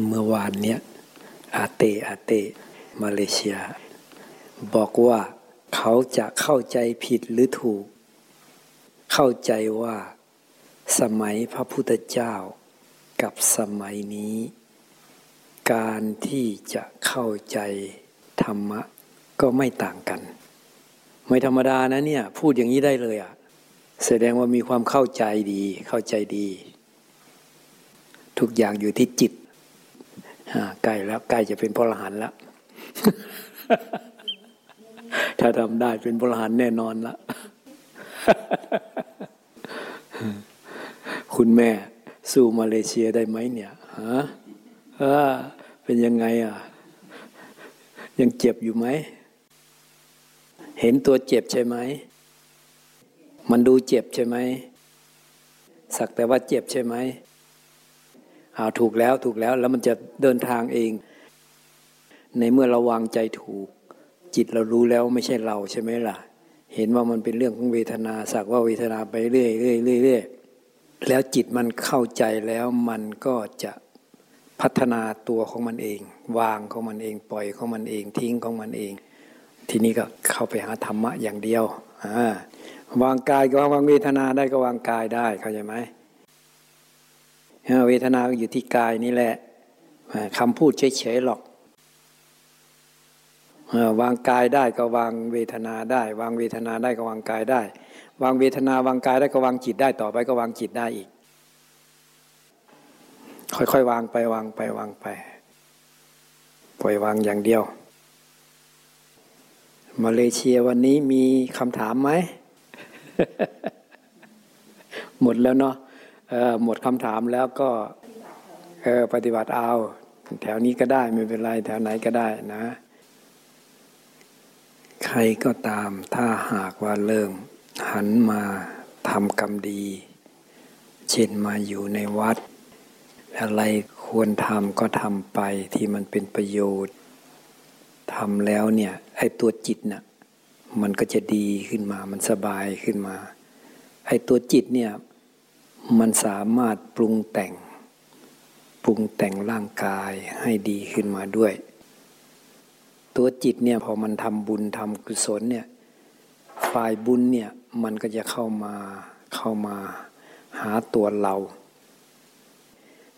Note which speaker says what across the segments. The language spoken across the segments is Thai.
Speaker 1: เมื่อวานเนี้ยอาเตอาเต มาเลเซีย บอกว่าเขาจะเข้าใจผิดหรือถูก เข้าใจว่า สมัยพระพุทธเจ้า กับสมัยนี้ การที่จะเข้าใจธรรมะ ก็ไม่ต่างกัน ไม่ธรรมดานะเนี่ย พูดอย่างนี้ได้เลยอะ่ะ แสดงว่ามีความเข้าใจดี เข้าใจดี ทุกอย่างอยู่ที่จิต ใกล้แล้วใกล้จะเป็นพลหันแล้วถ้าทำได้เป็นพลหันแน่นอนละคุณแม่สู้มาเลเซียได้ไหมเนี่ยฮะเป็นยังไงอะ ยังเจ็บอยู่ไหม เห็นตัวเจ็บใช่ไหม มันดูเจ็บใช่ไหม สักแต่ว่าเจ็บใช่ไหม เอาถูกแล้วถูกแล้วแล้วมันจะเดินทางเอง ในเมื่อเราวางใจถูก จิตเรารู้แล้วไม่ใช่เราใช่ไหมล่ะ เห็นว่ามันเป็นเรื่องของเวทนาสักว่าเวทนาไปเรื่อยเรื่อยเรื่อยแล้วจิตมันเข้าใจแล้วมันก็จะพัฒนาตัวของมันเอง วางของมันเอง ปล่อยของมันเอง ทิ้งของมันเอง ทีนี้ก็เข้าไปหาธรรมะอย่างเดียววางกายก็วางเวทนาได้ก็วางกายได้เข้าใจไหม เวทนาอยู่ที่กายนี่แหละคำพูดเฉยๆหรอกวางกายได้ก็วางเวทนาได้ วางเวทนาได้ก็วางกายได้ วางเวทนาวางกายได้ก็วางจิตได้ต่อไปก็วางจิตได้อีก ค่อยๆวางไปวางไปวางไปปล่อยวางอย่างเดียว มาเลเซียวันนี้มีคำถามไหม หมดแล้วเนาะ หมดคำถามแล้วก็ปฏิบัติเอา แถวนี้ก็ได้ไม่เป็นไร แถวไหนก็ได้นะ ใครก็ตามถ้าหากว่าเริ่ม หันมาทำกรรมดี เช่นมาอยู่ในวัด อะไรควรทำก็ทำไปที่มันเป็นประโยชน์ทำแล้วเนี่ยไอ้ตัวจิตเนะ่ยมันก็จะดีขึ้นมา มันสบายขึ้นมา ไอ้ตัวจิตเนี่ย มันสามารถปรุงแต่ง ปรุงแต่งร่างกายให้ดีขึ้นมาด้วย ตัวจิตเนี่ยพอมันทำบุญทำกุศลเนี่ยฝ่ายบุญเนี่ยมันก็จะเข้ามาเข้ามาหาตัวเรา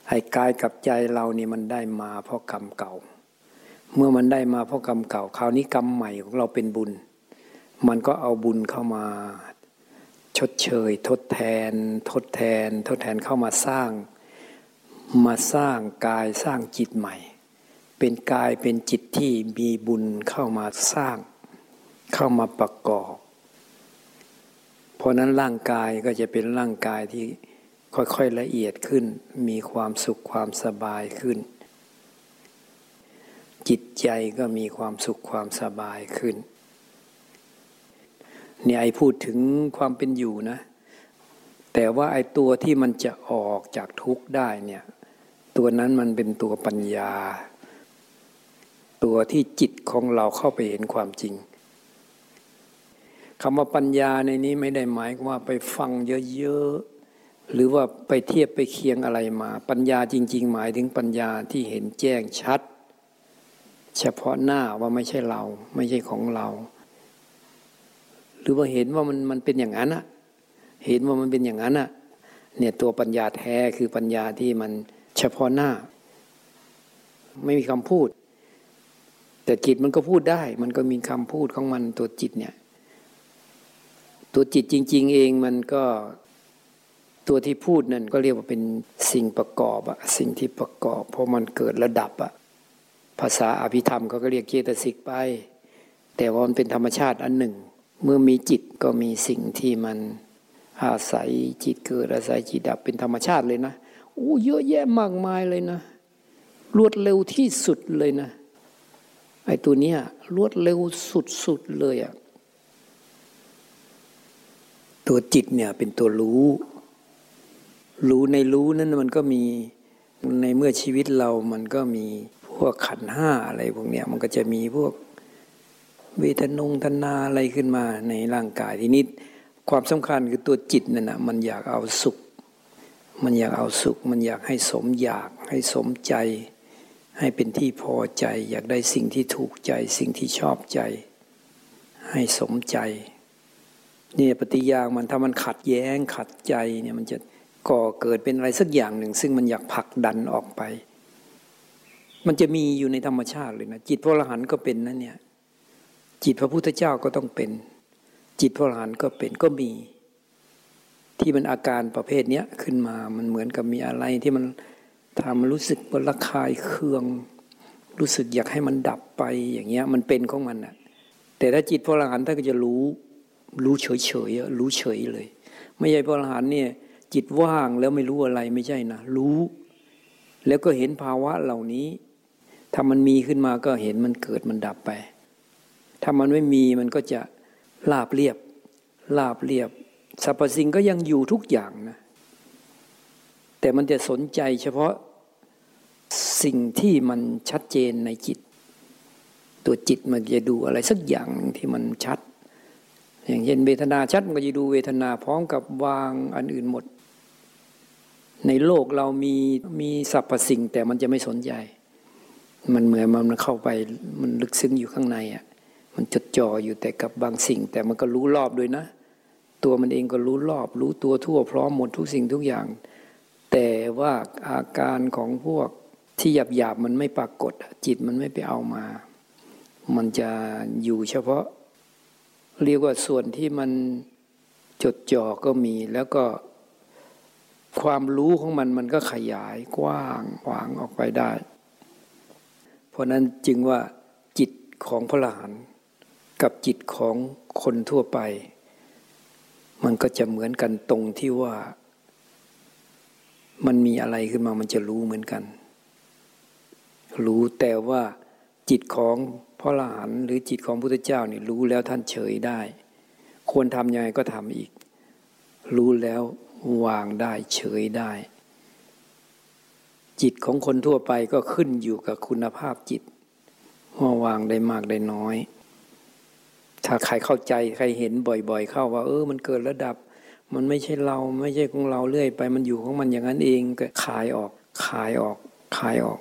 Speaker 1: ไอ้กายกับใจเรานี่มันได้มาเพราะกรรมเก่า เมื่อมันได้มาเพราะกรรมเก่า คราวนี้กรรมใหม่ของเราเป็นบุญ มันก็เอาบุญเข้ามา ชดเชย ทดแทน ทดแทน ทดแทนเข้ามาสร้าง มาสร้างกายสร้างจิตใหม่ เป็นกายเป็นจิตที่มีบุญเข้ามาสร้าง เข้ามาประกอบ เพราะนั้นร่างกายก็จะเป็นร่างกายที่ค่อยๆละเอียดขึ้น มีความสุขความสบายขึ้น จิตใจก็มีความสุขความสบายขึ้น เนี่ยไอพูดถึงความเป็นอยู่นะ แต่ว่าไอตัวที่มันจะออกจากทุกข์ได้เนี่ย ตัวนั้นมันเป็นตัวปัญญา ตัวที่จิตของเราเข้าไปเห็นความจริงคำว่าปัญญาในนี้ไม่ได้หมายว่าไปฟังเยอะๆ หรือว่าไปเทียบไปเคียงอะไรมา ปัญญาจริง ๆ หมายถึงปัญญาที่เห็นแจ้งชัด เฉพาะหน้าว่าไม่ใช่เรา ไม่ใช่ของเรา หรือว่าเห็นว่ามันมันเป็นอย่างนั้นอะเห็นว่ามันเป็นอย่างนั้นอะเนี่ยตัวปัญญาแท้คือปัญญาที่มันเฉพาะหน้า ไม่มีคำพูด แต่จิตมันก็พูดได้ มันก็มีคำพูดของมันตัวจิตเนี่ย ตัวจิตจริง ๆ เองมันก็ตัวที่พูดนั่นก็เรียกว่าเป็นสิ่งประกอบอะสิ่งที่ประกอบ เพราะมันเกิดระดับอะภาษาอภิธรรมเขาก็เรียกเจตสิกไป แต่ว่ามันเป็นธรรมชาติอันหนึ่ง เมื่อมีจิตก็มีสิ่งที่มันอาศัยจิตเกิดอาศัยจิตดับเป็นธรรมชาติเลยนะโอ้เยอะแยะมากมายเลยนะ รวดเร็วที่สุดเลยนะไอ้ตัวเนี้ยรวดเร็วสุดๆเลยอะตัวจิตเนี่ยเป็นตัวรู้ รู้ในรู้นั้นมันก็มีในเมื่อชีวิตเรามันก็มีพวกขันห้าอะไรพวกเนี้ยมันก็จะมีพวก เวทนงทนาอะไรขึ้นมาในร่างกายทีนี้ความสำคัญคือตัวจิตนั่นนะมันอยากเอาสุข มันอยากเอาสุข มันอยากให้สมอยากให้สมใจ ให้เป็นที่พอใจ อยากได้สิ่งที่ถูกใจ สิ่งที่ชอบใจ ให้สมใจเนี่ยปฏิยางมันถ้ามันขัดแย้งขัดใจเนี่ยมันจะก่อเกิดเป็นอะไรสักอย่างหนึ่ง ซึ่งมันอยากผลักดันออกไป มันจะมีอยู่ในธรรมชาติเลยนะจิตพระอรหันต์ก็เป็นนะเนี่ย จิตพระพุทธเจ้าก็ต้องเป็น จิตพระอรหันต์ก็เป็นก็มี ที่มันอาการประเภทนี้ขึ้นมามันเหมือนกับมีอะไรที่มันทำรู้สึกว่าระคายเคือง รู้สึกอยากให้มันดับไปอย่างเงี้ยมันเป็นของมันอะแต่ถ้าจิตพระอรหันต์ท่านก็จะรู้ รู้เฉยเฉยรู้เฉยเลย ไม่ใช่พระอรหันต์เนี่ยจิตว่างแล้วไม่รู้อะไรไม่ใช่นะรู้ แล้วก็เห็นภาวะเหล่านี้ ถ้ามันมีขึ้นมาก็เห็นมันเกิดมันดับไป ถ้ามันไม่มีมันก็จะลาบเรียบลาบเรียบสรรพสิ่งก็ยังอยู่ทุกอย่างนะแต่มันจะสนใจเฉพาะสิ่งที่มันชัดเจนในจิต ตัวจิตมันจะดูอะไรสักอย่างที่มันชัด อย่างเช่นเวทนาชัดมันก็จะดูเวทนาพร้อมกับวางอันอื่นหมด ในโลกเรามีมีสรรพสิ่งแต่มันจะไม่สนใจ มันเหมือนมันเข้าไปมันลึกซึ้งอยู่ข้างในอะ มันจดจ่ออยู่แต่กับบางสิ่ง แต่มันก็รู้รอบด้วยนะ ตัวมันเองก็รู้รอบ รู้ตัวทั่วพร้อมหมดทุกสิ่งทุกอย่าง แต่ว่าอาการของพวกที่หยาบหยาบมันไม่ปรากฏ จิตมันไม่ไปเอามา มันจะอยู่เฉพาะ เรียกว่าส่วนที่มันจดจ่อก็มีแล้วก็ความรู้ของมันมันก็ขยายกว้างขวางออกไปได้ เพราะนั้นจึงว่าจิตของพระหลาน กับจิตของคนทั่วไป มันก็จะเหมือนกันตรงที่ว่า มันมีอะไรขึ้นมามันจะรู้เหมือนกัน รู้แต่ว่าจิตของพ่อหลานหรือจิตของพุทธเจ้าเนี่ยรู้แล้วท่านเฉยได้ ควรทำยังไงก็ทำอีก รู้แล้ววางได้เฉยได้ จิตของคนทั่วไปก็ขึ้นอยู่กับคุณภาพจิตว่าวางได้มากได้น้อย ถ้าใครเข้าใจใครเห็นบ่อย ๆ เข้าว่า เออ มันเกิดระดับ มันไม่ใช่เราไม่ใช่ของเราเรื่อยไป มันอยู่ของมันอย่างนั้นเองก็ขายออก ขายออกขายออก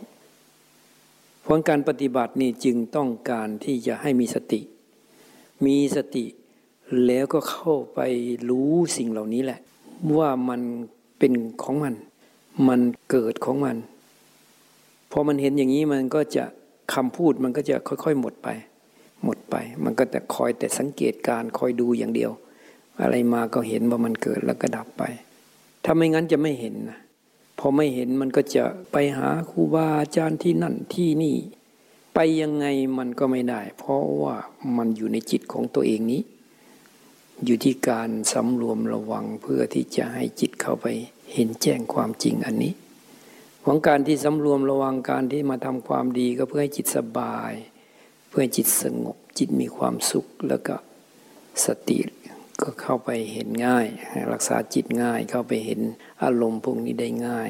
Speaker 1: เพราะการปฏิบัตินี่จึงต้องการที่จะให้มีสติ มีสติแล้วก็เข้าไปรู้สิ่งเหล่านี้แหละ ว่ามันเป็นของมัน มันเกิดของมันพอมันเห็นอย่างนี้มันก็จะคำพูดมันก็จะค่อย ๆ หมดไป หมดไป มันก็แต่คอยแต่สังเกตการคอยดูอย่างเดียว อะไรมาก็เห็นว่ามันเกิดแล้วก็ดับไป ถ้าไม่งั้นจะไม่เห็นนะพอไม่เห็นมันก็จะไปหาครูบาอาจารย์ที่นั่นที่นี่ ไปยังไงมันก็ไม่ได้ เพราะว่ามันอยู่ในจิตของตัวเองนี้ อยู่ที่การสำรวมระวังเพื่อที่จะให้จิตเข้าไปเห็นแจ้งความจริงอันนี้ของการที่สำรวมระวังการที่มาทำความดีก็เพื่อให้จิตสบาย พื่อจิตสงบจิตมีความสุขแล้วก็สติก็เข้าไปเห็นง่าย รักษาจิตง่ายเข้าไปเห็นอารมณ์พวกนี้ได้ง่าย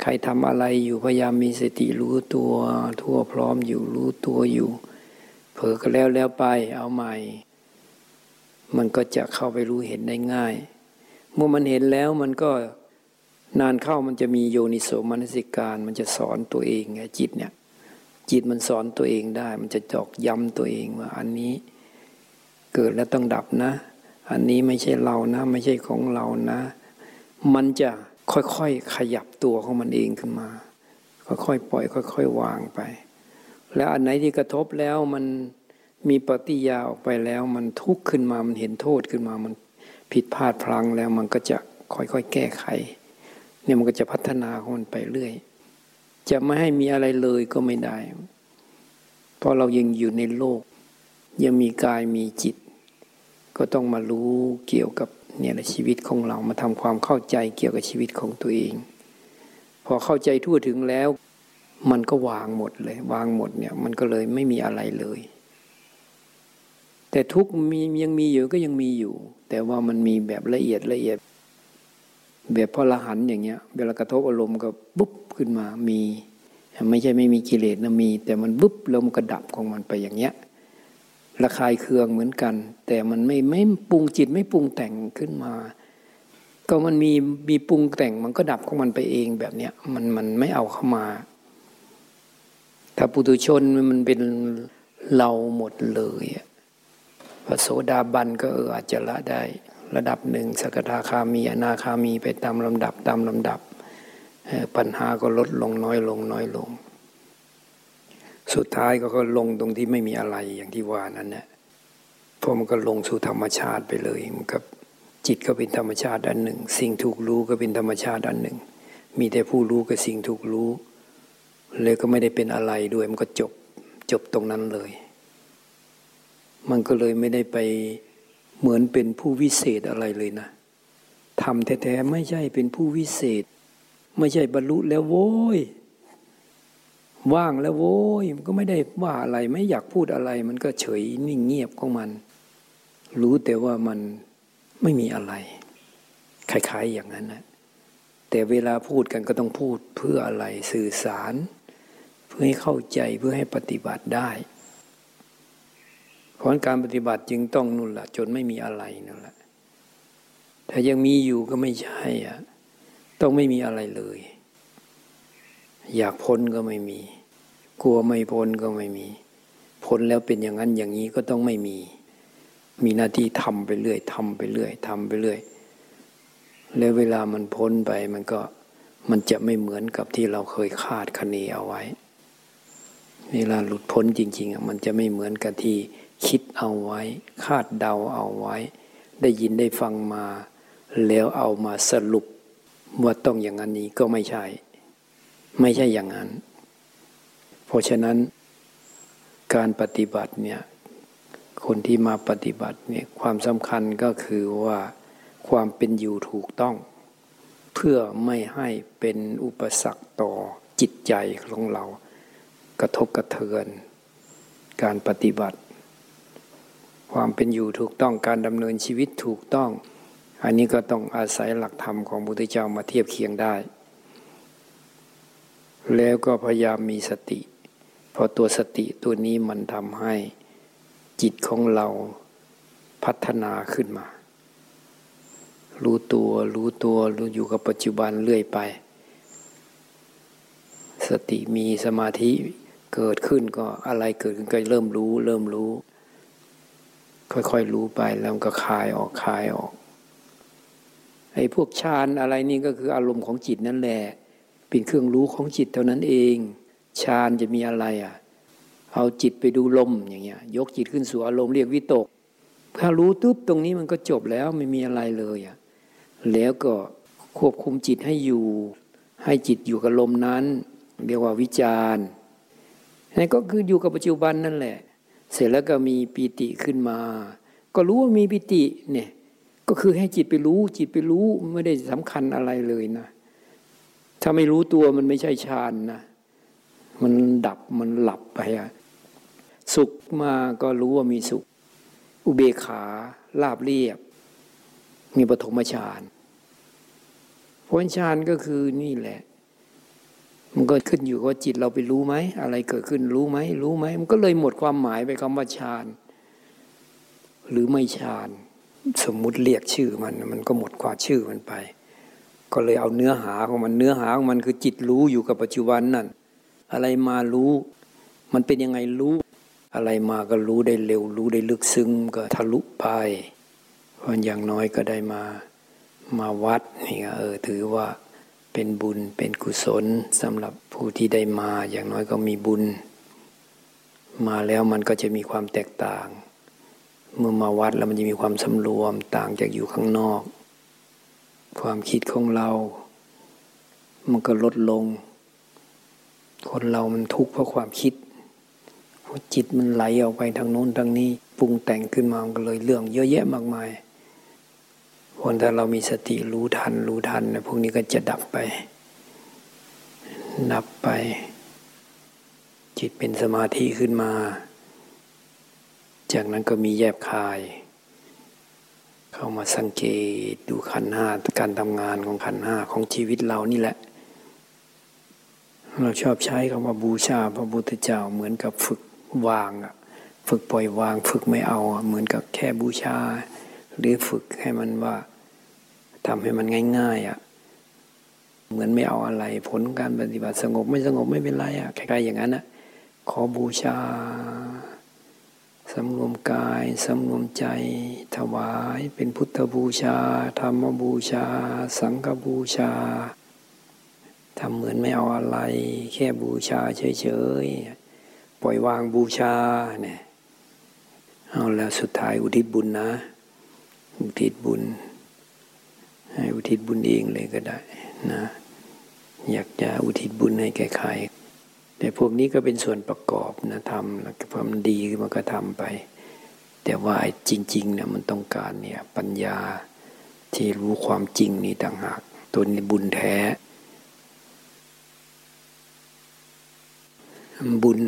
Speaker 1: ใครทำอะไรอยู่พยายามมีสติรู้ตัวทั่วพร้อมอยู่รู้ตัวอยู่ เผลอก็แล้วแล้วไปเอาใหม่ มันก็จะเข้าไปรู้เห็นได้ง่าย เมื่อมันเห็นแล้วมันก็นานเข้ามันจะมีโยนิโสมนสิการ มันจะสอนตัวเองไงจิตเนี่ย จิตมันสอนตัวเองได้ มันจะจอกย้ำตัวเองว่า อันนี้เกิดแล้วต้องดับนะ อันนี้ไม่ใช่เรานะ ไม่ใช่ของเรานะ มันจะค่อยๆขยับตัวของมันเองขึ้นมา ค่อยๆปล่อย ค่อย ๆ วางไป แล้วอันไหนที่กระทบแล้วมันมีปฏิยาออกไปแล้ว มันทุกข์ขึ้นมามันเห็นโทษขึ้นมามันผิดพลาดพลังแล้วมันก็จะค่อยๆแก้ไข เนี่ยมันก็จะพัฒนาของมันไปเรื่อย จะไม่ให้มีอะไรเลยก็ไม่ได้ เพราะเรายังอยู่ในโลก ยังมีกายมีจิต ก็ต้องมารู้เกี่ยวกับเนี่ยชีวิตของเรามาทำความเข้าใจเกี่ยวกับชีวิตของตัวเอง พอเข้าใจทั่วถึงแล้ว มันก็วางหมดเลย วางหมดเนี่ยมันก็เลยไม่มีอะไรเลย แต่ทุกมียังมีอยู่ก็ยังมีอยู่ แต่ว่ามันมีแบบละเอียดละเอียด แบบพอละหันอย่างเงี้ย เวลากระทบอารมณ์ก็ปุ๊บขึ้นมามี ไม่ใช่ไม่มีกิเลสนะมี แต่มันปุ๊บแล้วมันกระดับของมันไปอย่างเงี้ยระคายเคืองเหมือนกัน แต่มันไม่ไม่ปรุงจิตไม่ปรุงแต่งขึ้นมา ก็มันมีมีปรุงแต่งมันก็ดับของมันไปเองแบบเนี้ยมันมันไม่เอาเข้ามา ถ้าปุถุชนมันเป็นเราหมดเลยพระโสดาบันก็เอออาจจะละได้ ระดับหนึ่งสกทาคามีอนาคามีไปตามลำดับตามลำดับ ปัญหาก็ลดลงน้อยลงน้อยลง สุดท้ายก็ก็ลงตรงที่ไม่มีอะไรอย่างที่ว่านั้นเนี่ยพอมันก็ลงสู่ธรรมชาติไปเลยมันก็จิตก็เป็นธรรมชาติอันหนึ่ง สิ่งถูกรู้ก็เป็นธรรมชาติอันหนึ่ง มีแต่ผู้รู้กับสิ่งถูกรู้ เลยก็ไม่ได้เป็นอะไรด้วยมันก็จบจบตรงนั้นเลย มันก็เลยไม่ได้ไป เหมือนเป็นผู้วิเศษอะไรเลยนะทำแท้ๆไม่ใช่เป็นผู้วิเศษ ไม่ใช่บรรลุแล้วโว้ยว่างแล้วโว้ยมันก็ไม่ได้ว่าอะไรไม่อยากพูดอะไร มันก็เฉยนิ่งเงียบของมัน รู้แต่ว่ามันไม่มีอะไรคล้ายๆอย่างนั้นนะแต่เวลาพูดกันก็ต้องพูดเพื่ออะไรสื่อสาร เพื่อให้เข้าใจเพื่อให้ปฏิบัติได้ เพราะการปฏิบัติจึงต้องนุ่นละจนไม่มีอะไรนั่นแหละถ้ายังมีอยู่ก็ไม่ใช่อะต้องไม่มีอะไรเลย อยากพ้นก็ไม่มี กลัวไม่พ้นก็ไม่มี พ้นแล้วเป็นอย่างนั้นอย่างนี้ก็ต้องไม่มี มีหน้าที่ทำไปเรื่อยทำไปเรื่อยทำไปเรื่อย แล้วเวลามันพ้นไปมันก็มันจะไม่เหมือนกับที่เราเคยคาดคะเนเอาไว้ เวลาหลุดพ้นจริงๆอะมันจะไม่เหมือนกับที่ คิดเอาไว้ คาดเดาเอาไว้ ได้ยินได้ฟังมา แล้วเอามาสรุปว่าต้องอย่างนั้นนี้ก็ไม่ใช่ ไม่ใช่อย่างนั้น เพราะฉะนั้น การปฏิบัติเนี่ยคนที่มาปฏิบัติเนี่ยความสำคัญก็คือว่าความเป็นอยู่ถูกต้อง เพื่อไม่ให้เป็นอุปสรรคต่อจิตใจของเรา กระทบกระเทือน การปฏิบัติ ความเป็นอยู่ถูกต้องการดำเนินชีวิตถูกต้อง อันนี้ก็ต้องอาศัยหลักธรรมของพระพุทธเจ้ามาเทียบเคียงได้ แล้วก็พยายามมีสติ เพราะตัวสติตัวนี้มันทำให้จิตของเราพัฒนาขึ้นมา รู้ตัวรู้ตัวรู้อยู่กับปัจจุบันเรื่อยไป สติมีสมาธิเกิดขึ้นก็อะไรเกิดขึ้นก็เริ่มรู้ เริ่มรู้ ค่อยๆรู้ไปแล้วก็คลายออกคลายออกไอ้พวกฌานอะไรนี่ก็คืออารมณ์ของจิตนั่นแหละเป็นเครื่องรู้ของจิตเท่านั้นเองฌานจะมีอะไรอะ เอาจิตไปดูลมอย่างเงี้ย ยกจิตขึ้นสู่อารมณ์เรียกวิตกถ้ารู้ตุ๊บตรงนี้มันก็จบแล้วไม่มีอะไรเลยอะแล้วก็ควบคุมจิตให้อยู่ ให้จิตอยู่กับลมนั้น เรียกว่าวิจารณ์นั่นก็คืออยู่กับปัจจุบันนั่นแหละ เสร็จแล้วก็มีปีติขึ้นมา ก็รู้ว่ามีปีติเนี่ยก็คือให้จิตไปรู้จิตไปรู้ไม่ได้สำคัญอะไรเลยนะ ถ้าไม่รู้ตัวมันไม่ใช่ฌานนะมันดับมันหลับไปอะสุขมาก็รู้ว่ามีสุข อุเบกขาลาบเรียบ มีปฐมฌานพ้นฌานก็คือนี่แหละ มันก็ขึ้นอยู่ว่าจิตเราไปรู้ไหมอะไรเกิดขึ้นรู้ไหมรู้ไหมมันก็เลยหมดความหมายไปคำว่าฌานหรือไม่ฌานสมมุติเรียกชื่อมันมันก็หมดความชื่อมันไป ก็เลยเอาเนื้อหาของมันเนื้อหาของมันคือจิตรู้อยู่กับปัจจุบันนั่นอะไรมารู้ มันเป็นยังไงรู้ อะไรมาก็รู้ได้เร็ว รู้ได้ลึกซึ้งก็ทะลุไปเพราะอย่างน้อยก็ได้มามาวัดนี่ก็เออถือว่า เป็นบุญเป็นกุศลสำหรับผู้ที่ได้มาอย่างน้อยก็มีบุญ มาแล้วมันก็จะมีความแตกต่าง เมื่อมาวัดแล้วมันจะมีความสำรวมต่างจากอยู่ข้างนอก ความคิดของเรา มันก็ลดลง คนเรามันทุกข์เพราะความคิดจิตมันไหลออกไปทางโน้นทางนี้ปรุงแต่งขึ้นมาอันก็เลยเรื่องเยอะแยะมากมาย คนถ้าเรามีสติรู้ทัน รู้ทันนะพวกนี้ก็จะดับไป ดับไป จิตเป็นสมาธิขึ้นมา จากนั้นก็มีแยบคาย เข้ามาสังเกตดูขันห้าการทำงานของขันห้าของชีวิตเรานี่แหละ เราชอบใช้คำว่าบูชาพระพุทธเจ้าเหมือนกับฝึกวางอะฝึกปล่อยวาง ฝึกไม่เอา เหมือนกับแค่บูชา หรือฝึกให้มันว่า ทำให้มันง่าย ๆอะเหมือนไม่เอาอะไร ผลการปฏิบัติสงบไม่สงบไม่เป็นไรอะคล้ายๆอย่างนั้นอะ ขอบูชาสำรวมกายสำรวมใจ ถวายเป็นพุทธบูชา ธรรมบูชา สังฆบูชาทำเหมือนไม่เอาอะไร แค่บูชาเฉยๆ ปล่อยวางบูชาเนี่ยเอาแล้วสุดท้ายอุทิศบุญนะ อุทิศบุญ ให้อุทิศบุญเองเลยก็ได้นะ อยากจะอุทิศบุญให้แก่ใคร แต่พวกนี้ก็เป็นส่วนประกอบนะทำแล้วความดีมันก็ทำไป แต่ว่าจริงๆเนี่ยมันต้องการเนี่ยปัญญาที่รู้ความจริงนี่ต่างหากตัวนี้บุญแท้ บุญ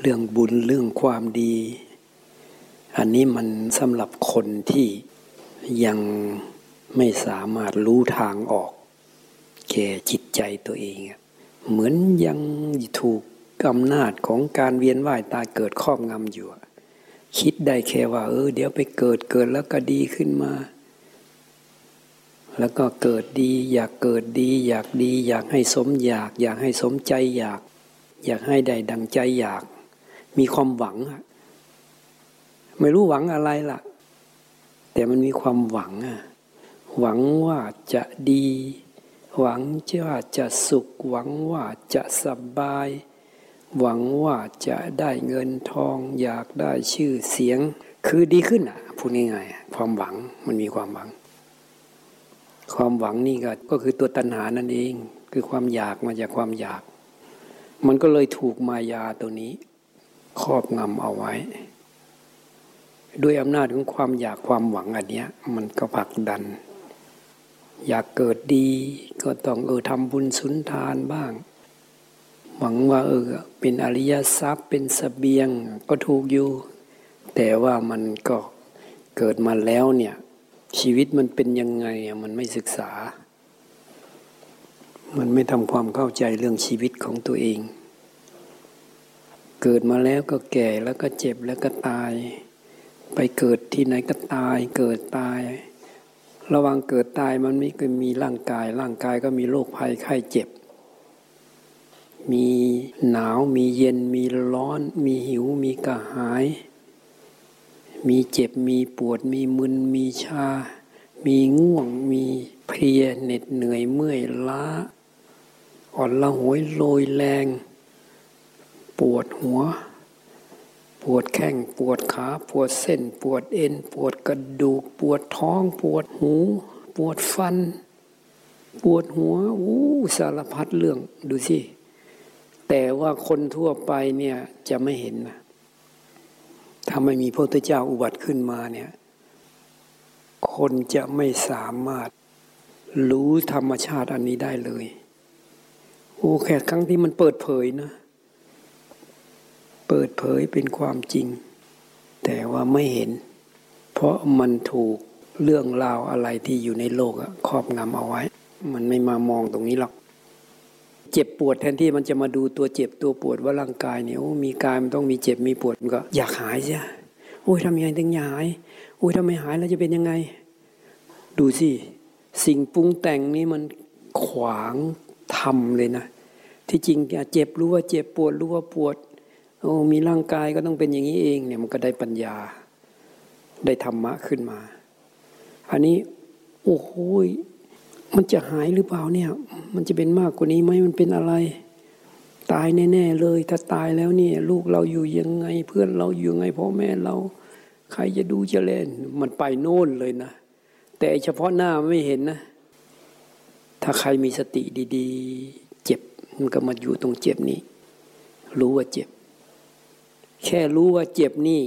Speaker 1: เรื่องบุญเรื่องความดี อันนี้มันสำหรับคนที่ยัง ไม่สามารถรู้ทางออกแก่จิตใจตัวเอง เหมือนยังถูกอำนาจของการเวียนว่ายตายเกิดครอบงำอยู่ คิดได้แค่ว่า เออ เดี๋ยวไปเกิดเกิดแล้วก็ดีขึ้นมา แล้วก็เกิดดี อยากเกิดดี อยากดี อยากให้สมอยาก อยากให้สมใจอยาก อยากให้ได้ดังใจอยาก มีความหวัง ไม่รู้หวังอะไรล่ะ แต่มันมีความหวังอะ หวังว่าจะดี หวังว่าจะสุข หวังว่าจะสบาย หวังว่าจะได้เงินทอง อยากได้ชื่อเสียง คือดีขึ้นอะพูดง่ายๆความหวังมันมีความหวัง ความหวังนี่ก็ก็คือตัวตัณหานั่นเอง คือความอยากมาจากความอยาก มันก็เลยถูกมายาตัวนี้ ครอบงำเอาไว้ด้วยอำนาจของความอยากความหวังอันเนี้ย มันก็ผลักดัน อยากเกิดดีก็ต้องเออทำบุญสุนทานบ้าง หวังว่าเออเป็นอริยทรัพย์เป็นสเสบียงก็ถูกอยู่ แต่ว่ามันก็เกิดมาแล้วเนี่ย ชีวิตมันเป็นยังไงมันไม่ศึกษา มันไม่ทำความเข้าใจเรื่องชีวิตของตัวเอง เกิดมาแล้วก็แก่แล้วก็เจ็บแล้วก็ตาย ไปเกิดที่ไหนก็ตายเกิดตาย ระวังเกิดตายมันไม่เคยมีร่างกาย ร่างกายก็มีโรคภัยไข้เจ็บ มีหนาวมีเย็นมีร้อน มีหิวมีกระหาย มีเจ็บมีปวด มีมึนมีชา มีง่วงมีเพลียเหน็ดเหนื่อยเมื่อยล้า อ่อนละหวยโรยแรง ปวดหัว วดแข้งปวดขาปวดเส้น ปวดเอ็น ปวดกระดูก ปวดท้อง ปวดหู ปวดฟัน ปวดหัวอู้สารพัดเรื่องดูสิแต่ว่าคนทั่วไปเนี่ยจะไม่เห็นนะถ้าไม่มีพระพุทธเจ้าอุบัติขึ้นมาเนี่ย คนจะไม่สามารถรู้ธรรมชาติอันนี้ได้เลย โอ้แค่ครั้งที่มันเปิดเผยนะ เปิดเผยเป็นความจริง แต่ว่าไม่เห็น เพราะมันถูกเรื่องราวอะไรที่อยู่ในโลกครอบงำเอาไว้ มันไม่มามองตรงนี้หรอก เจ็บปวดแทนที่มันจะมาดูตัวเจ็บตัวปวดว่าร่างกายเนี่ยมีกายมันต้องมีเจ็บมีปวดมันก็อยากหายใช่โอ้ยทำยังไงถึงหายโอ้ยถ้าไมหายแล้วจะเป็นยังไง ดูสิสิ่งปรุงแต่งนี้มันขวางทำเลยนะ ที่จริงเจ็บรู้ว่าเจ็บปวดรู้ว่าปวด โอ้มีร่างกายก็ต้องเป็นอย่างนี้เองเนี่ยมันก็ได้ปัญญา ได้ธรรมะขึ้นมา อันนี้ โอ้โหมันจะหายหรือเปล่าเนี่ย มันจะเป็นมากกว่านี้ไหมมันเป็นอะไร ตายแน่ ๆ เลย ถ้าตายแล้วเนี่ย ลูกเราอยู่ยังไง เพื่อนเราอยู่ยังไงพ่อแม่เรา ใครจะดูจะเล่น มันไปโน่นเลยนะ แต่เฉพาะหน้าไม่เห็นนะ ถ้าใครมีสติดี ๆ เจ็บ มันก็มาอยู่ตรงเจ็บนี้ รู้ว่าเจ็บ แค่รู้ว่าเจ็บนี่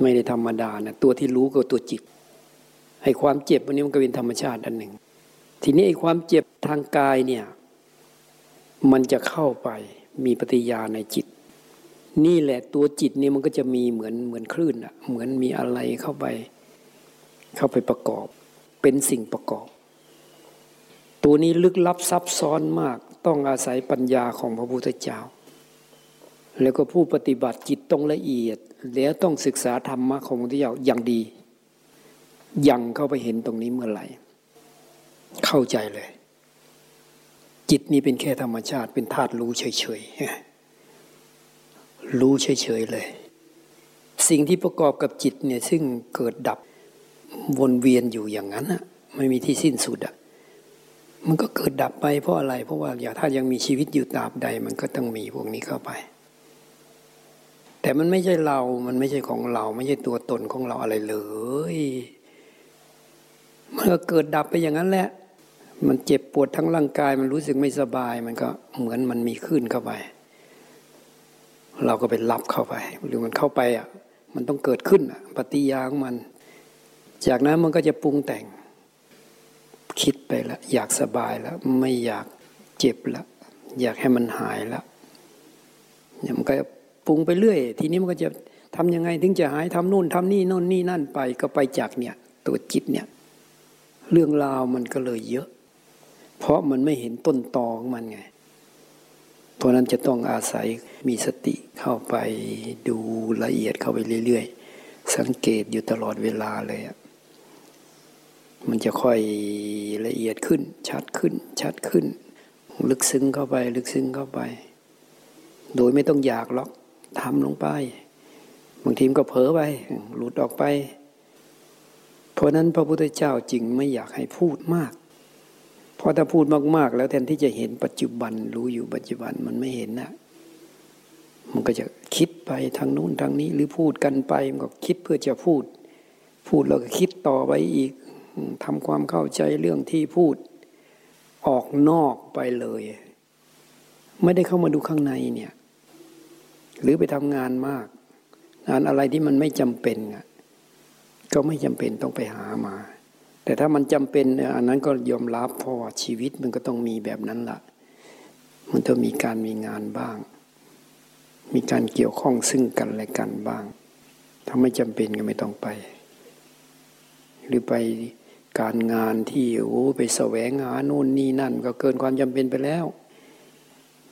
Speaker 1: ไม่ได้ธรรมดานะตัวที่รู้ก็ตัวจิตไอ้ความเจ็บอันนี้มันก็เป็นธรรมชาติอันหนึ่ง ทีนี้ไอ้ความเจ็บทางกายเนี่ย มันจะเข้าไปมีปฏิยาในจิต นี่แหละตัวจิตนี่มันก็จะมีเหมือนเหมือนคลื่นอะเหมือนมีอะไรเข้าไป เข้าไปประกอบ เป็นสิ่งประกอบ ตัวนี้ลึกลับซับซ้อนมาก ต้องอาศัยปัญญาของพระพุทธเจ้า แล้วก็ผู้ปฏิบัติจิตต้องละเอียด แล้วต้องศึกษาธรรมะของพระพุทธเจ้าอย่างดี ยังเข้าไปเห็นตรงนี้เมื่อไหร่ เข้าใจเลย จิตนี้เป็นแค่ธรรมชาติเป็นธาตุรู้เฉยๆรู้เฉยๆเลย สิ่งที่ประกอบกับจิตเนี่ยซึ่งเกิดดับวนเวียนอยู่อย่างนั้นอะไม่มีที่สิ้นสุดอะมันก็เกิดดับไปเพราะอะไร เพราะว่าอย่าถ้ายังมีชีวิตอยู่ตราบใด มันก็ต้องมีพวกนี้เข้าไป แต่มันไม่ใช่เรา มันไม่ใช่ของเรา ไม่ใช่ตัวตนของเราอะไรเลย มันก็เกิดดับไปอย่างนั้นแหละ มันเจ็บปวดทั้งร่างกาย มันรู้สึกไม่สบาย มันก็เหมือนมันมีขึ้นเข้าไป เราก็ไปรับเข้าไป หรือมันเข้าไปอะ มันต้องเกิดขึ้นอะ ปฏิยาของมัน จากนั้นมันก็จะปรุงแต่ง คิดไปล้วอยากสบายแล้ว ไม่อยากเจ็บล้วอยากให้มันหายแล้วเนี่ยมันก็ รุงไปเรื่อย ทีนี้มันก็จะทำยังไงถึงจะหายทำนู่นทำนี่โน่นนี่นั่นไปก็ไปจากเนี่ยตัวจิตเนี่ยเรื่องราวมันก็เลยเยอะ เพราะมันไม่เห็นต้นตอของมันไงเพราะนั้นจะต้องอาศัยมีสติเข้าไปดูละเอียดเข้าไปเรื่อย ๆ สังเกตอยู่ตลอดเวลาเลยอะมันจะค่อยละเอียดขึ้น ชัดขึ้น ชัดขึ้น ลึกซึ้งเข้าไป ลึกซึ้งเข้าไป โดยไม่ต้องอยากหรอก ทำลงไป บางทีมก็เผลอไป หลุดออกไป เพราะนั้นพระพุทธเจ้าจึงไม่อยากให้พูดมาก เพราะถ้าพูดมากๆ แล้วแทนที่จะเห็นปัจจุบันรู้อยู่ปัจจุบันมันไม่เห็นนะมันก็จะคิดไปทางนู้นทางนี้ หรือพูดกันไปมันก็คิดเพื่อจะพูด พูดแล้วก็คิดต่อไปอีกทำความเข้าใจเรื่องที่พูดออกนอกไปเลย ไม่ได้เข้ามาดูข้างในเนี่ย หรือไปทำงานมาก งานอะไรที่มันไม่จำเป็นก็ไม่จำเป็นต้องไปหามา แต่ถ้ามันจำเป็นอันนั้นก็ยอมรับเพราะว่าชีวิตมันก็ต้องมีแบบนั้นละ่ะ มันต้องมีการมีงานบ้าง มีการเกี่ยวข้องซึ่งกันและกันบ้าง ถ้าไม่จำเป็นก็ไม่ต้องไป หรือไปการงานที่โอ้ไปแสวงหาโน่นนี่นั่น ก็เกินความจำเป็นไปแล้ว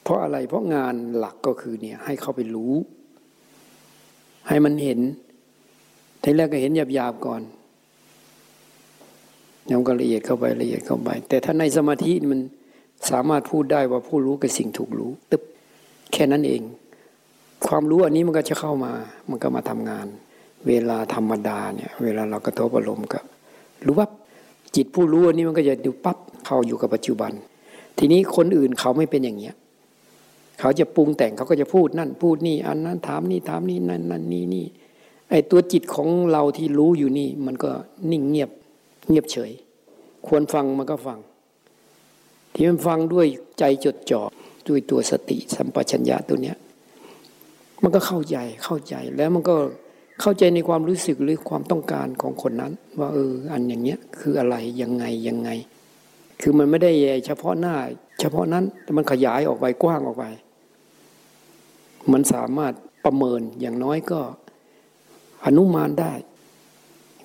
Speaker 1: เพราะอะไรเพราะงานหลักก็คือเนี่ยให้เขาไปรู้ ให้มันเห็นทีแรกก็เห็นหยาบๆก่อนยังก็ละเอียดเข้าไปละเอียดเข้าไป แต่ถ้าในสมาธิมันสามารถพูดได้ว่าผู้รู้กับสิ่งถูกรู้ตึ๊บแค่นั้นเอง ความรู้อันนี้มันก็จะเข้ามา มันก็มาทำงาน เวลาธรรมดาเนี่ย เวลาเรากระทบอารมณ์กับรู้ว่าจิตผู้รู้อันนี้มันก็จะดูปั๊บเข้าอยู่กับปัจจุบัน ทีนี้คนอื่นเขาไม่เป็นอย่างเนี้ย เขาจะปรุงแต่งเขาก็จะพูดนั่น พูดนี่ อันนั้นถามนี่ถามนี่นั่นนั่นนี่นี่ไอตัวจิตของเราที่รู้อยู่นี่ มันก็นิ่งเงียบเงียบเฉย ควรฟังมันก็ฟัง ที่มันฟังด้วยใจจดจ่อด้วยตัวสติสัมปชัญญะตัวเนี้ยมันก็เข้าใจเข้าใจแล้วมันก็เข้าใจในความรู้สึกหรือความต้องการของคนนั้น ว่าเอออันอย่างเนี้ยคืออะไรยังไงยังไง คือมันไม่ได้เฉพาะหน้า เฉพาะนั้นแต่มันขยายออกไปกว้างออกไป มันสามารถประเมินอย่างน้อยก็อนุมานได้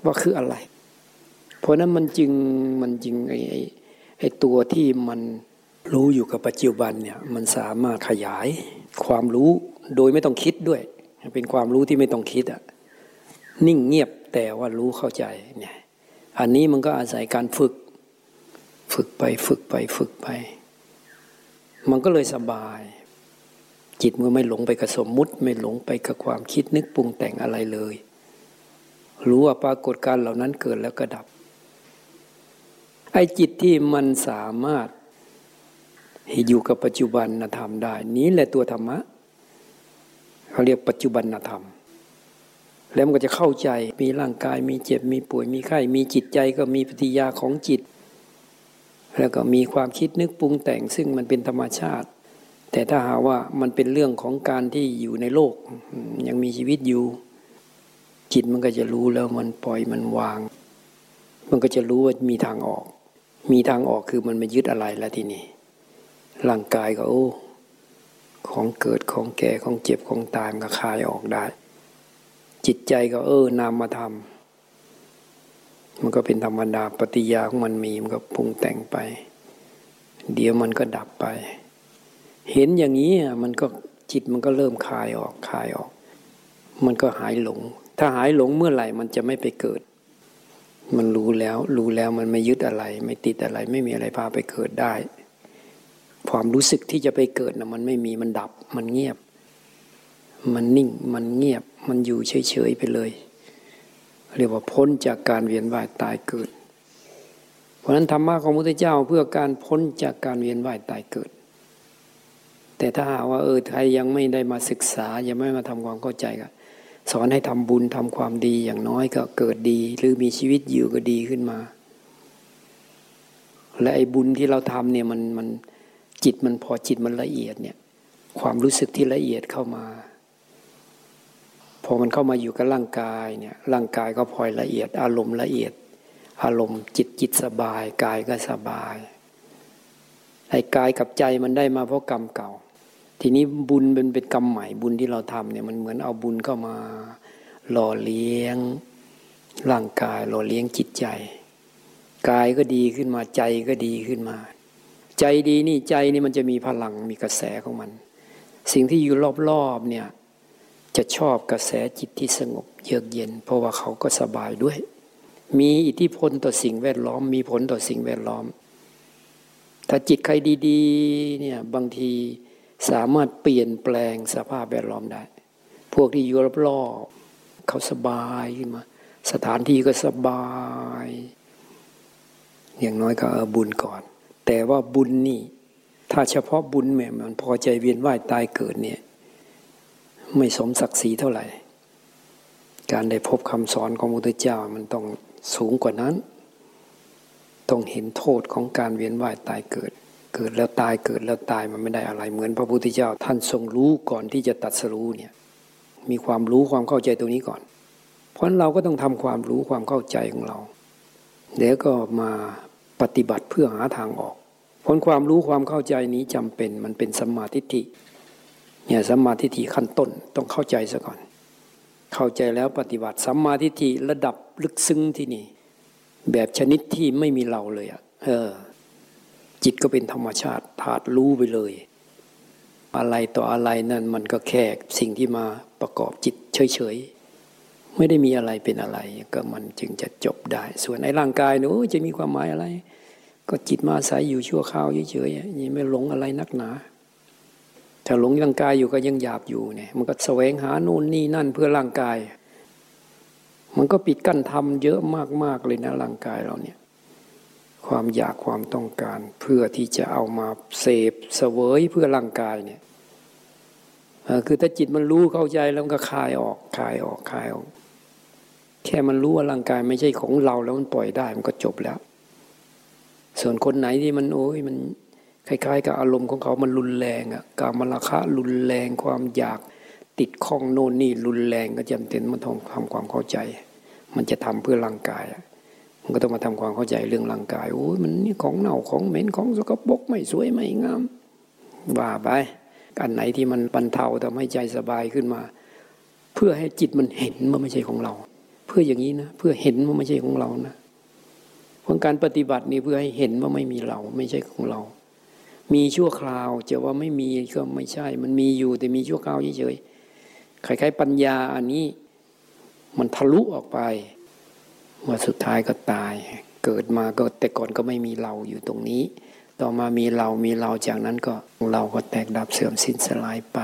Speaker 1: ว่าคืออะไร เพราะนั้นมันจึงมันจึงไอ้ไอ้ตัวที่มันรู้อยู่กับปัจจุบันเนี่ยมันสามารถขยายความรู้โดยไม่ต้องคิดด้วย เป็นความรู้ที่ไม่ต้องคิดอะนิ่งเงียบแต่ว่ารู้เข้าใจเนี่ยอันนี้มันก็อาศัยการฝึก ฝึกไปฝึกไปฝึกไป มันก็เลยสบาย จิตมันไม่หลงไปกับสมมุติ ไม่หลงไปกับความคิดนึกปรุงแต่งอะไรเลย รู้ว่าปรากฏการเหล่านั้นเกิดแล้วก็ดับ ไอ้จิตที่มันสามารถอยู่กับปัจจุบันธรรมได้ นี้แหละตัวธรรมะเขาเรียกปัจจุบันธรรม แล้วมันก็จะเข้าใจมีร่างกายมีเจ็บมีป่วยมีไข้มีจิตใจก็มีปฏิยาของจิต แล้วก็มีความคิดนึกปรุงแต่งซึ่งมันเป็นธรรมชาติ แต่ถ้าหาว่ามันเป็นเรื่องของการที่อยู่ในโลก ยังมีชีวิตอยู่ จิตมันก็จะรู้แล้วมันปล่อยมันวาง มันก็จะรู้ว่ามีทางออก มีทางออกคือมันไม่ยึดอะไรแล้วทีนี้ร่างกายก็โอ้ของเกิดของแก่ของเจ็บของตายมันก็คลายออกได้ จิตใจก็เออนามมาทำมันก็เป็นธรรมดาปฏิยาของมันมีมันก็ปรุงแต่งไป เดี๋ยวมันก็ดับไป เห็นอย่างนี้มันก็จิตมันก็เริ่มคลายออกคลายออก มันก็หายหลง ถ้าหายหลงเมื่อไหร่มันจะไม่ไปเกิด มันรู้แล้ว รู้แล้วมันไม่ยึดอะไร ไม่ติดอะไร ไม่มีอะไรพาไปเกิดได้ ความรู้สึกที่จะไปเกิดนะมันไม่มีมันดับ มันเงียบ มันนิ่งมันเงียบ มันอยู่เฉยๆไปเลย เรียกว่าพ้นจากการเวียนว่ายตายเกิด เพราะฉะนั้นธรรมะของพระพุทธเจ้าเพื่อการพ้นจากการเวียนว่ายตายเกิด แต่ถ้าหาว่าเออใครยังไม่ได้มาศึกษา ยังไม่มาทำความเข้าใจก็สอนให้ทำบุญทำความดีอย่างน้อยก็เกิดดี หรือมีชีวิตอยู่ก็ดีขึ้นมา และไอ้บุญที่เราทำเนี่ยมันมันจิตมันพอจิตมันละเอียดเนี่ย ความรู้สึกที่ละเอียดเข้ามา พอมันเข้ามาอยู่กับร่างกายเนี่ยร่างกายก็พลอยละเอียด อารมณ์ละเอียด อารมณ์จิตจิตสบาย กายก็สบายไอ้กายกับใจมันได้มาเพราะกรรมเก่า ทีนี้บุญเป็นเป็นกรรมใหม่บุญที่เราทำเนี่ยมันเหมือนเอาบุญเข้ามาหล่อเลี้ยงร่างกายหล่อเลี้ยงจิตใจกายก็ดีขึ้นมาใจก็ดีขึ้นมา ใจดีนี่ใจนี่มันจะมีพลังมีกระแสของมัน สิ่งที่อยู่รอบๆเนี่ยจะชอบกระแสจิตที่สงบเยือกเย็น เพราะว่าเขาก็สบายด้วย มีอิทธิพลต่อสิ่งแวดล้อม มีผลต่อสิ่งแวดล้อม ถ้าจิตใครดี ๆ เนี่ยบางที สามารถเปลี่ยนแปลงสภาพแวดล้อมได้ พวกที่อยู่รอบๆเขาสบายขึ้นมา สถานที่ก็สบาย อย่างน้อยก็เออบุญก่อน แต่ว่าบุญนี่ ถ้าเฉพาะบุญแม่มันพอใจเวียนว่ายตายเกิดเนี่ย ไม่สมศักดิ์ศรีเท่าไหร่ การได้พบคำสอนของพระพุทธเจ้ามันต้องสูงกว่านั้น ต้องเห็นโทษของการเวียนว่ายตายเกิด เกิดแล้วตายเกิดแล้วตายมันไม่ได้อะไร เหมือนพระพุทธเจ้าท่านทรงรู้ก่อนที่จะตัดสรู้เนี่ยมีความรู้ความเข้าใจตรงนี้ก่อน เพราะเราก็ต้องทำความรู้ความเข้าใจของเราเดี๋ยวก็มาปฏิบัติเพื่อหาทางออกผลความรู้ความเข้าใจนี้จำเป็นมันเป็นสัมมาทิฏฐิเนี่ยสัมมาทิฏฐิขั้นต้นต้องเข้าใจซะก่อน เข้าใจแล้วปฏิบัติสัมมาทิฏฐิระดับลึกซึ้งที่นี่ แบบชนิดที่ไม่มีเราเลยอะเออ จิตก็เป็นธรรมชาติถาดรู้ไปเลย อะไรต่ออะไรนั่นมันก็แค่สิ่งที่มาประกอบจิตเฉยๆไม่ได้มีอะไรเป็นอะไร ก็มันจึงจะจบได้ ส่วนในร่างกายเนอะจะมีความหมายอะไร ก็จิตมาอาศัยอยู่ชั่วคราวเฉยๆยังไม่หลงอะไรนักหนาถ้าหลงร่างกายอยู่ก็ยังหยาบอยู่เนี่ย มันก็แสวงหาโน่นนี่นั่นเพื่อร่างกาย มันก็ปิดกั้นทำเยอะมากๆเลยนะร่างกายเราเนี่ย ความอยากความต้องการ เพื่อที่จะเอามาเสพเสวยเพื่อร่างกายเนี่ยคือถ้าจิตมันรู้เข้าใจแล้วมันก็คลายออกคลายออกคลายออก แค่มันรู้ว่าร่างกายไม่ใช่ของเราแล้วมันปล่อยได้มันก็จบแล้ว ส่วนคนไหนที่มันโอ้ยมันคล้ายๆ กับอารมณ์ของเขามันรุนแรงอะกามราคะรุนแรงความอยากติดข้องโน่นนี่รุนแรงก็จำเป็นมันต้องทำความเข้าใจ มันจะทำเพื่อร่างกาย มันก็ต้องมาทำความเข้าใจเรื่องร่างกายโอ้ยมันนี่ของเน่าของเหม็นของสกปรกไม่สวยไม่งามว่าไปอันไหนที่มันบรรเทาทำให้ใจสบายขึ้นมา เพื่อให้จิตมันเห็นว่าไม่ใช่ของเรา เพื่ออย่างนี้นะเพื่อเห็นว่าไม่ใช่ของเรานะเพราะการปฏิบัตินี่เพื่อให้เห็นว่าไม่มีเรา ไม่ใช่ของเรา มีชั่วคราวจะว่าไม่มีก็ไม่ใช่ มันมีอยู่แต่มีชั่วคราวเฉยๆคล้ายๆปัญญาอันนี้ มันทะลุออกไป มื่อสุดท้ายก็ตาย เกิดมาก็แต่ก่อนก็ไม่มีเราอยู่ตรงนี้ ต่อมามีเรามีเราจากนั้นก็เราก็แตกดับเสื่อมสิ้นสลายไป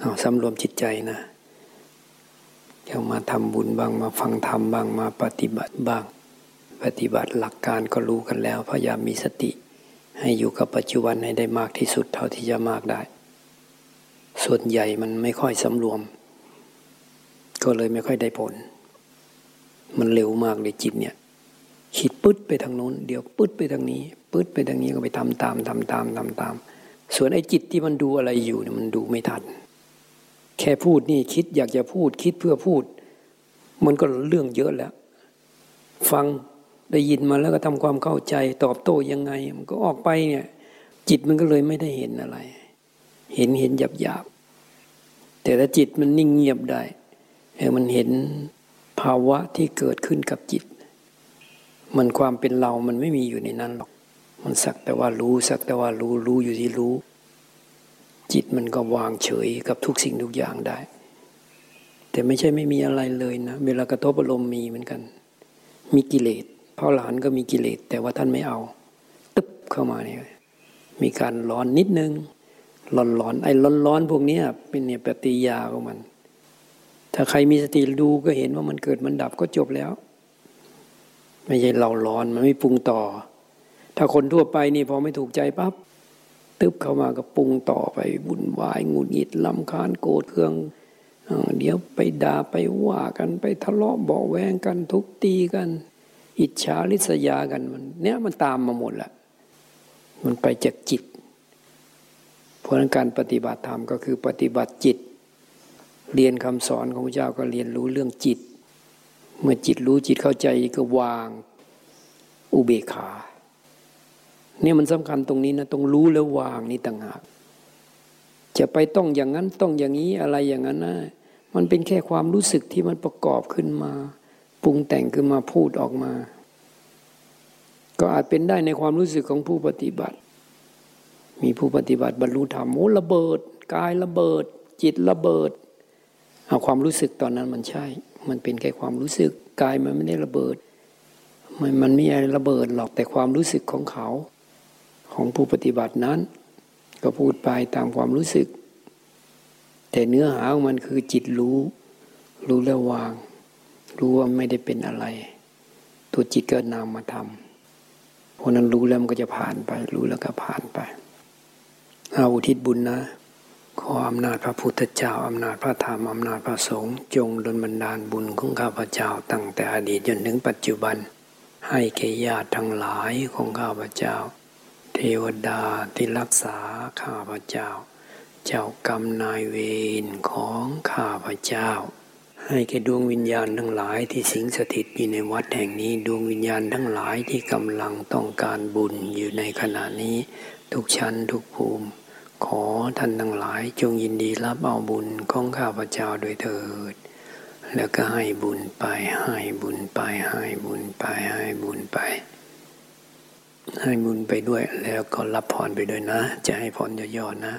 Speaker 1: เอาสำรวมจิตใจนะเดี๋ยวมาทำบุญบ้างมาฟังธรรมบ้างมาปฏิบัติบ้าง ปฏิบัติหลักการก็รู้กันแล้วพยายามมีสติ ให้อยู่กับปัจจุบันให้ได้มากที่สุดเท่าที่จะมากได้ ส่วนใหญ่มันไม่ค่อยสำรวม ก็เลยไม่ค่อยได้ผล มันเร็วมากเลยจิตเนี่ยคิดปึ๊ดไปทางโน้น เดี๋ยวปึ๊ดไปทางนี้ปึ๊ดไปทางนี้ก็ไปทำตามทำตามทำตาม ส่วนไอ้จิตที่มันดูอะไรอยู่เนี่ยมันดูไม่ทัน แค่พูดนี่คิดอยากจะพูดคิดเพื่อพูด มันก็เรื่องเยอะแล้ว ฟังได้ยินมาแล้วก็ทำความเข้าใจตอบโต้ยังไง มันก็ออกไปเนี่ย จิตมันก็เลยไม่ได้เห็นอะไร เห็นเห็นหยาบหยาบแต่ถ้าจิตมันนิ่งเงียบได้เออมันเห็นาวะที่เกิดขึ้นกับจิต มันความเป็นเรามันไม่มีอยู่ในนั้นหรอก มันสักแต่ว่ารู้สักแต่ว่ารู้รู้อยู่ที่รู้ จิตมันก็วางเฉยกับทุกสิ่งทุกอย่างได้ แต่ไม่ใช่ไม่มีอะไรเลยนะ เวลากระทบอารมณ์มีเหมือนกัน มีกิเลสพ่อหลานก็มีกิเลสแต่ว่าท่านไม่เอา ตึ๊บเข้ามาเนี่ยมีการร้อนนิดนึงร้อนๆไอ้ร้อนๆพวกนี้เป็นเนี่ยปฏิยาของมัน ถ้าใครมีสติดูก็เห็นว่ามันเกิดมันดับก็จบแล้ว ไม่ใช่เราร้อนมันไม่ปรุงต่อ ถ้าคนทั่วไปนี่พอไม่ถูกใจปั๊บตึบเข้ามาก็ปรุงต่อไปวุ่นวายงุนงิดลำคาญโกรธเคืองเออเดี๋ยวไปด่าไปว่ากันไปทะเลาะเบาแวงกันทุกตีกัน อิจฉาริษยากันมัน เนี้ยมันตามมาหมดละมันไปจากจิตเพราะฉะนั้นการปฏิบัติธรรมก็คือปฏิบัติจิต เรียนคำสอนของพระเจ้าก็เรียนรู้เรื่องจิต เมื่อจิตรู้จิตเข้าใจก็วางอุเบกขา เนี่ยมันสำคัญตรงนี้นะตรงรู้แล้ววางนี่ต่างหากจะไปต้องอย่างนั้นต้องอย่างนี้อะไรอย่างนั้นนะมันเป็นแค่ความรู้สึกที่มันประกอบขึ้นมา ปรุงแต่งขึ้นมาพูดออกมา ก็อาจเป็นได้ในความรู้สึกของผู้ปฏิบัติ มีผู้ปฏิบัติบรรลุธรรมโอ้ระเบิดกายระเบิด จิตระเบิด เอาความรู้สึกตอนนั้นมันใช่ มันเป็นแค่ความรู้สึกกายมันไม่ได้ระเบิด มันมันไม่อะไรระเบิดหรอกแต่ความรู้สึกของเขา ของผู้ปฏิบัตินั้น ก็พูดไปตามความรู้สึก แต่เนื้อหาของมันคือจิตรู้ รู้แล้ววาง รู้ว่าไม่ได้เป็นอะไร ตัวจิตก็นามมาทำเพราะนั้นรู้แล้วมันก็จะผ่านไป รู้แล้วก็ผ่านไป เอาอุทิศบุญนะ ขออำนาจพระพุทธเจ้าอำนาจพระธรรมอำนาจพระสงฆ์จงดลบันดาลบุญของข้าพเจ้าตั้งแต่อดีตจนถึงปัจจุบัน ให้แก่ญาติทั้งหลายของข้าพเจ้า เทวดาที่รักษาข้าพเจ้า เจ้ากรรมนายเวรของข้าพเจ้า ให้แก่ดวงวิญญาณทั้งหลายที่สิงสถิตอยู่ในวัดแห่งนี้ดวงวิญญาณทั้งหลายที่กำลังต้องการบุญอยู่ในขณะนี้ ทุกชั้นทุกภูมิ ขอท่านทั้งหลายจงยินดีรับเอาบุญของข้าพเจ้าโดยเถิด แล้วก็ให้บุญไปให้บุญไปให้บุญไปให้บุญไป ให้บุญไปด้วยแล้วก็รับพรไปด้วยนะ จะให้พรย่อๆนะ